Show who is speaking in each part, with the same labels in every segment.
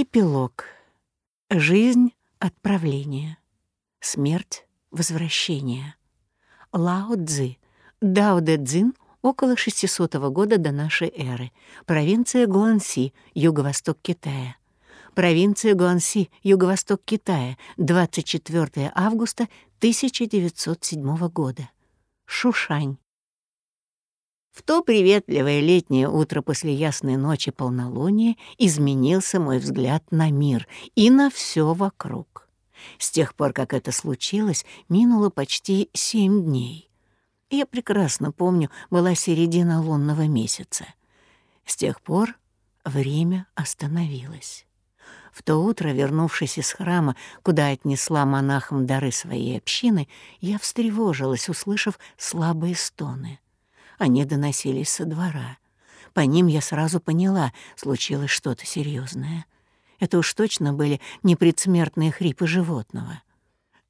Speaker 1: Эпилог. Жизнь — отправление. Смерть — возвращение. Лао Цзы. Дао Дэ Цзин около 600 года до нашей эры. Провинция Гуанси, юго-восток Китая. Провинция Гуанси, юго-восток Китая, 24 августа 1907 года. Шушань. В то приветливое летнее утро после ясной ночи полнолуния изменился мой взгляд на мир и на все вокруг. С тех пор, как это случилось, минуло почти семь дней. Я прекрасно помню, была середина лунного месяца. С тех пор время остановилось. В то утро, вернувшись из храма, куда отнесла монахам дары своей общины, я встревожилась, услышав слабые стоны — они доносились со двора. По ним я сразу поняла, случилось что-то серьезное. Это уж точно были не предсмертные хрипы животного.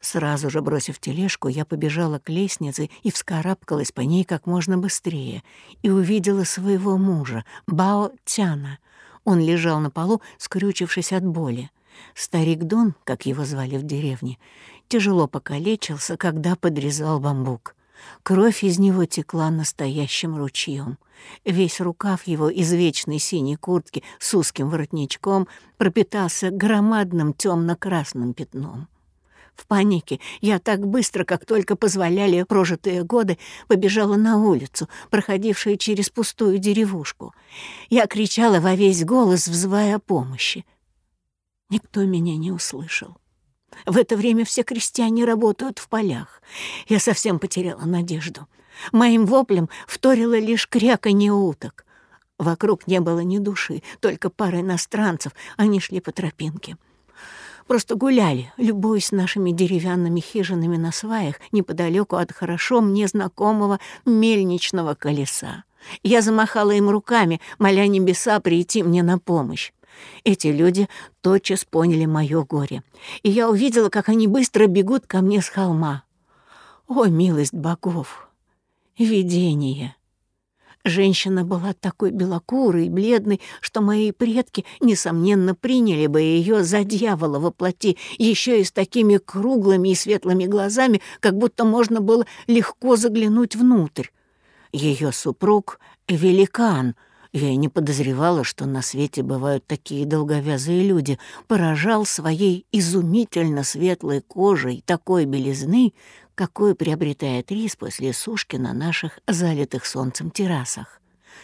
Speaker 1: Сразу же бросив тележку, я побежала к лестнице и вскарабкалась по ней как можно быстрее и увидела своего мужа, Бао Тяна. Он лежал на полу, скрючившись от боли. Старик Дон, как его звали в деревне, тяжело покалечился, когда подрезал бамбук. Кровь из него текла настоящим ручьем. Весь рукав его из вечной синей куртки с узким воротничком пропитался громадным темно-красным пятном. В панике я так быстро, как только позволяли прожитые годы, побежала на улицу, проходившую через пустую деревушку. Я кричала во весь голос, взывая помощи. Никто меня не услышал. В это время все крестьяне работают в полях. Я совсем потеряла надежду. Моим воплем вторило лишь кряканье уток. Вокруг не было ни души, только пара иностранцев, они шли по тропинке. Просто гуляли, любуясь нашими деревянными хижинами на сваях неподалеку от хорошо мне знакомого мельничного колеса. Я замахала им руками, моля небеса прийти мне на помощь. Эти люди тотчас поняли мое горе, и я увидела, как они быстро бегут ко мне с холма. О, милость богов! Видение! Женщина была такой белокурой и бледной, что мои предки, несомненно, приняли бы ее за дьявола во плоти, еще и с такими круглыми и светлыми глазами, как будто можно было легко заглянуть внутрь. Ее супруг — великан — я и не подозревала, что на свете бывают такие долговязые люди, поражал своей изумительно светлой кожей такой белизны, какой приобретает рис после сушки на наших залитых солнцем террасах.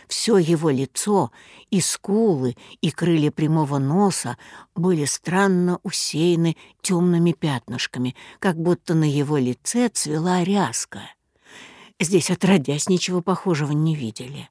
Speaker 1: Все его лицо, и скулы, и крылья прямого носа были странно усеяны темными пятнышками, как будто на его лице цвела ряска. Здесь, отродясь, ничего похожего не видели.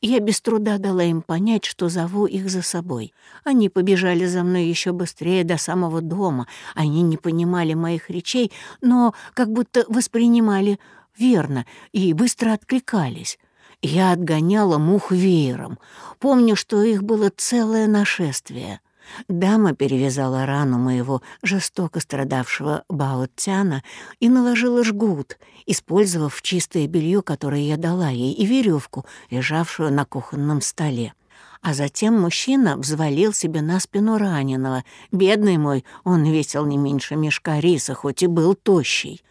Speaker 1: Я без труда дала им понять, что зову их за собой. Они побежали за мной еще быстрее до самого дома. Они не понимали моих речей, но как будто воспринимали верно и быстро откликались. Я отгоняла мух веером. Помню, что их было целое нашествие. Дама перевязала рану моего жестоко страдавшего Баоцяна и наложила жгут, использовав чистое белье, которое я дала ей, и веревку, лежавшую на кухонном столе. А затем мужчина взвалил себе на спину раненого. Бедный мой, он весил не меньше мешка риса, хоть и был тощий.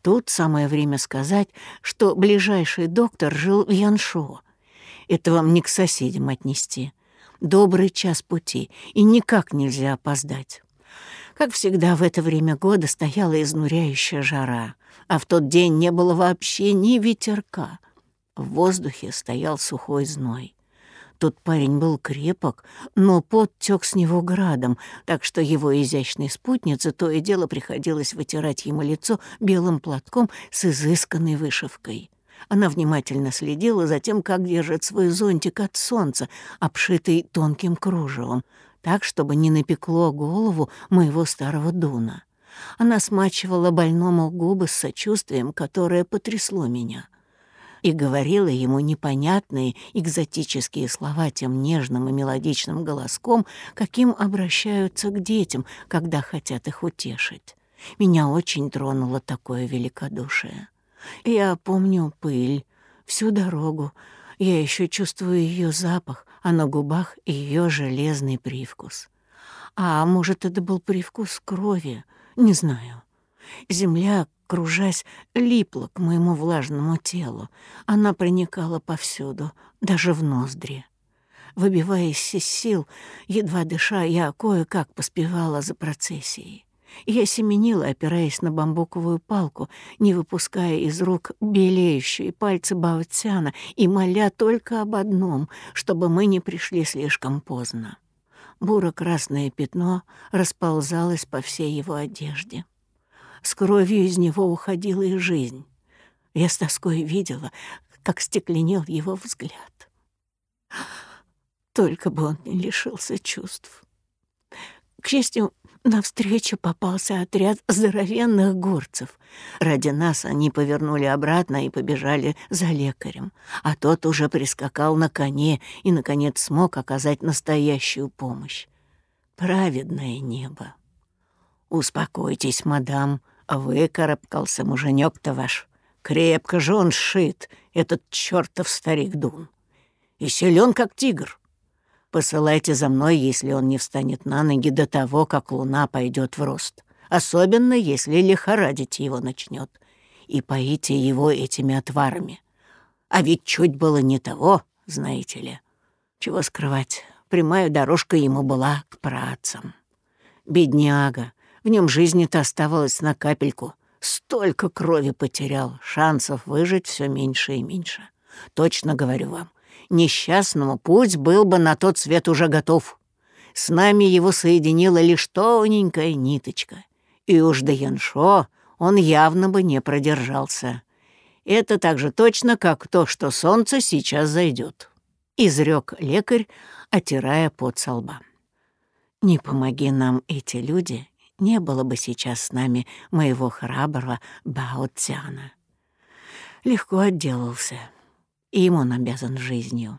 Speaker 1: Тут самое время сказать, что ближайший доктор жил в Яншо. Это вам не к соседям отнести добрый час пути, и никак нельзя опоздать. Как всегда, в это время года стояла изнуряющая жара, а в тот день не было вообще ни ветерка. В воздухе стоял сухой зной. Тот парень был крепок, но пот тёк с него градом, так что его изящной спутнице то и дело приходилось вытирать ему лицо белым платком с изысканной вышивкой. Она внимательно следила за тем, как держит свой зонтик от солнца, обшитый тонким кружевом, так, чтобы не напекло голову моего старого Дуна. Она смачивала больному губы с сочувствием, которое потрясло меня, и говорила ему непонятные экзотические слова тем нежным и мелодичным голоском, каким обращаются к детям, когда хотят их утешить. Меня очень тронуло такое великодушие. Я помню пыль всю дорогу. Я еще чувствую ее запах, а на губах ее железный привкус. А может, это был привкус крови, не знаю. Земля, кружась, липла к моему влажному телу. Она проникала повсюду, даже в ноздри. Выбиваясь из сил, едва дыша, я кое-как поспевала за процессией. Я семенила, опираясь на бамбуковую палку, не выпуская из рук белеющие пальцы Баутсяна и моля только об одном, чтобы мы не пришли слишком поздно. Буро-красное пятно расползалось по всей его одежде. С кровью из него уходила и жизнь. Я с тоской видела, как стекленел его взгляд. Только бы он не лишился чувств. К счастью, навстречу попался отряд здоровенных горцев. Ради нас они повернули обратно и побежали за лекарем, а тот уже прискакал на коне и, наконец, смог оказать настоящую помощь. Праведное небо. «Успокойтесь, мадам», Выкарабкался муженек-то ваш. Крепко же он сшит, этот чертов старик Дун. И силен, как тигр. Посылайте за мной, если он не встанет на ноги до того, как луна пойдет в рост. Особенно, если лихорадить его начнет. И поите его этими отварами. А ведь чуть было не того, знаете ли. Чего скрывать, прямая дорожка ему была к працам. Бедняга, в нем жизни-то оставалось на капельку. Столько крови потерял, шансов выжить все меньше и меньше. Точно говорю вам, несчастному путь был бы на тот свет уже готов. С нами его соединила лишь тоненькая ниточка. И уж до Яншо он явно бы не продержался. Это так же точно, как то, что солнце сейчас зайдет. Изрек лекарь, отирая пот со лба. Не помоги нам эти люди, не было бы сейчас с нами моего храброго Бао Цяна. Легко отделался. Им он обязан жизнью.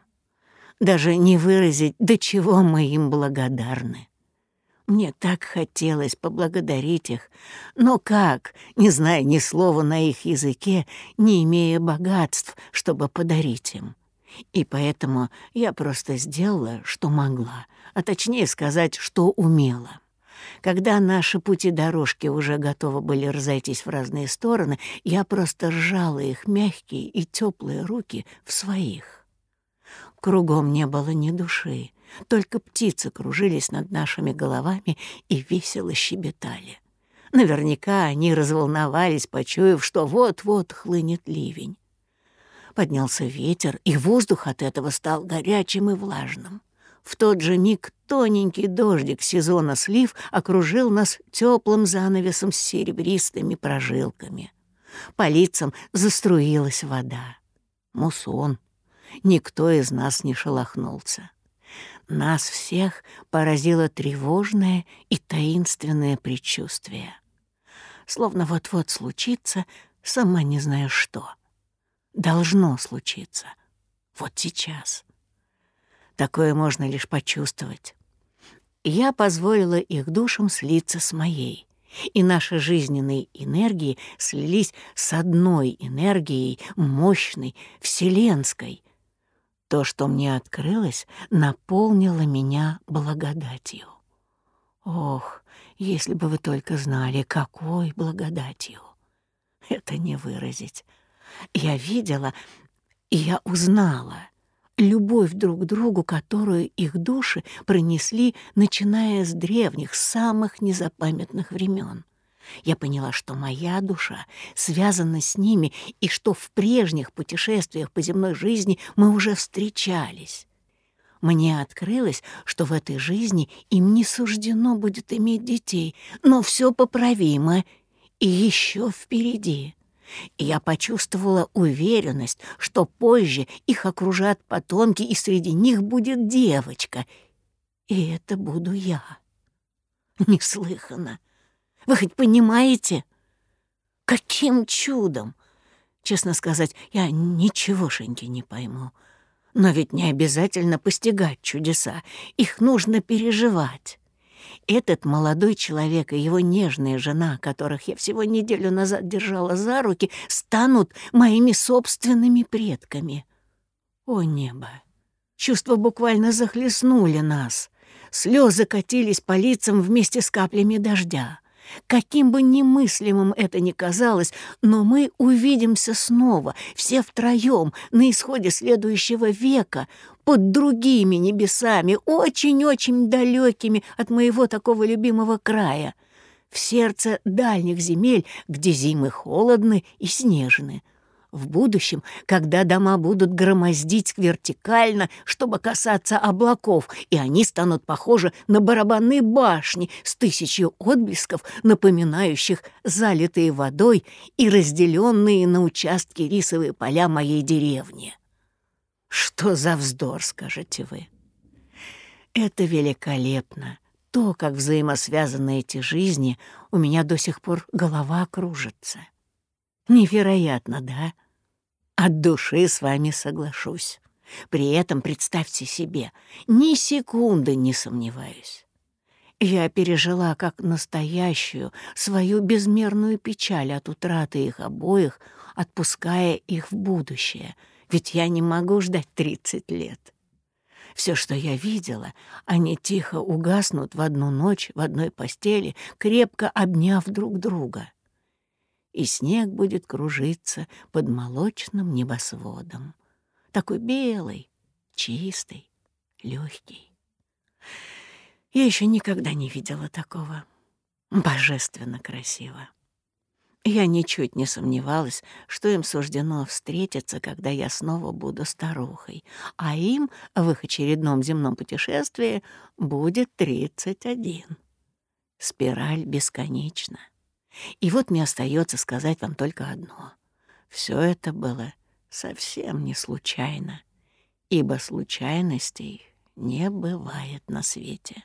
Speaker 1: Даже не выразить, до чего мы им благодарны. Мне так хотелось поблагодарить их, но как, не зная ни слова на их языке, не имея богатств, чтобы подарить им? И поэтому я просто сделала, что могла, а точнее сказать, что умела. Когда наши пути-дорожки уже готовы были разойтись в разные стороны, я просто сжала их мягкие и теплые руки в своих. Кругом не было ни души, только птицы кружились над нашими головами и весело щебетали. Наверняка они разволновались, почуяв, что вот-вот хлынет ливень. Поднялся ветер, и воздух от этого стал горячим и влажным. В тот же миг тоненький дождик сезона слив окружил нас теплым занавесом с серебристыми прожилками. По лицам заструилась вода. Мусон. Никто из нас не шелохнулся. Нас всех поразило тревожное и таинственное предчувствие. Словно вот-вот случится, сама не знаю что. Должно случиться. Вот сейчас. Такое можно лишь почувствовать. Я позволила их душам слиться с моей, и наши жизненные энергии слились с одной энергией, мощной, вселенской. То, что мне открылось, наполнило меня благодатью. Ох, если бы вы только знали, какой благодатью. Это не выразить. Я видела, и я узнала — любовь друг к другу, которую их души пронесли, начиная с древних, самых незапамятных времен. Я поняла, что моя душа связана с ними и что в прежних путешествиях по земной жизни мы уже встречались. Мне открылось, что в этой жизни им не суждено будет иметь детей, но все поправимо и еще впереди я почувствовала уверенность, что позже их окружат потомки, и среди них будет девочка. И это буду я. Неслыханно. Вы хоть понимаете? Каким чудом? Честно сказать, я ничегошеньки не пойму. Но ведь не обязательно постигать чудеса, их нужно переживать. Этот молодой человек и его нежная жена, которых я всего неделю назад держала за руки, станут моими собственными предками. О небо! Чувства буквально захлестнули нас. Слезы катились по лицам вместе с каплями дождя. Каким бы немыслимым это ни казалось, но мы увидимся снова, все втроем, на исходе следующего века, под другими небесами, очень-очень далекими от моего такого любимого края, в сердце дальних земель, где зимы холодны и снежны. В будущем, когда дома будут громоздить вертикально, чтобы касаться облаков, и они станут похожи на барабанные башни с тысячей отблесков, напоминающих залитые водой и разделенные на участки рисовые поля моей деревни. Что за вздор, скажете вы? Это великолепно. То, как взаимосвязаны эти жизни, у меня до сих пор голова кружится. Невероятно, да? От души с вами соглашусь. При этом представьте себе, ни секунды не сомневаюсь. Я пережила как настоящую свою безмерную печаль от утраты их обоих, отпуская их в будущее, ведь я не могу ждать тридцать лет. Все, что я видела, они тихо угаснут в одну ночь в одной постели, крепко обняв друг друга и снег будет кружиться под молочным небосводом. Такой белый, чистый, легкий. Я еще никогда не видела такого. Божественно красиво. Я ничуть не сомневалась, что им суждено встретиться, когда я снова буду старухой, а им в их очередном земном путешествии будет тридцать один. Спираль бесконечна. И вот мне остается сказать вам только одно. Все это было совсем не случайно, ибо случайностей не бывает на свете.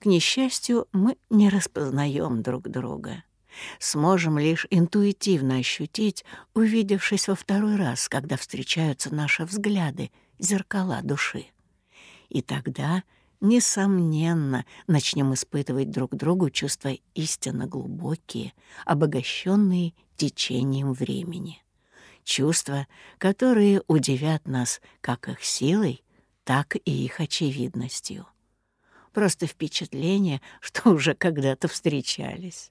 Speaker 1: К несчастью, мы не распознаем друг друга. Сможем лишь интуитивно ощутить, увидевшись во второй раз, когда встречаются наши взгляды, зеркала души. И тогда — несомненно, начнем испытывать друг другу чувства истинно глубокие, обогащенные течением времени. Чувства, которые удивят нас как их силой, так и их очевидностью. Просто впечатление, что уже когда-то встречались.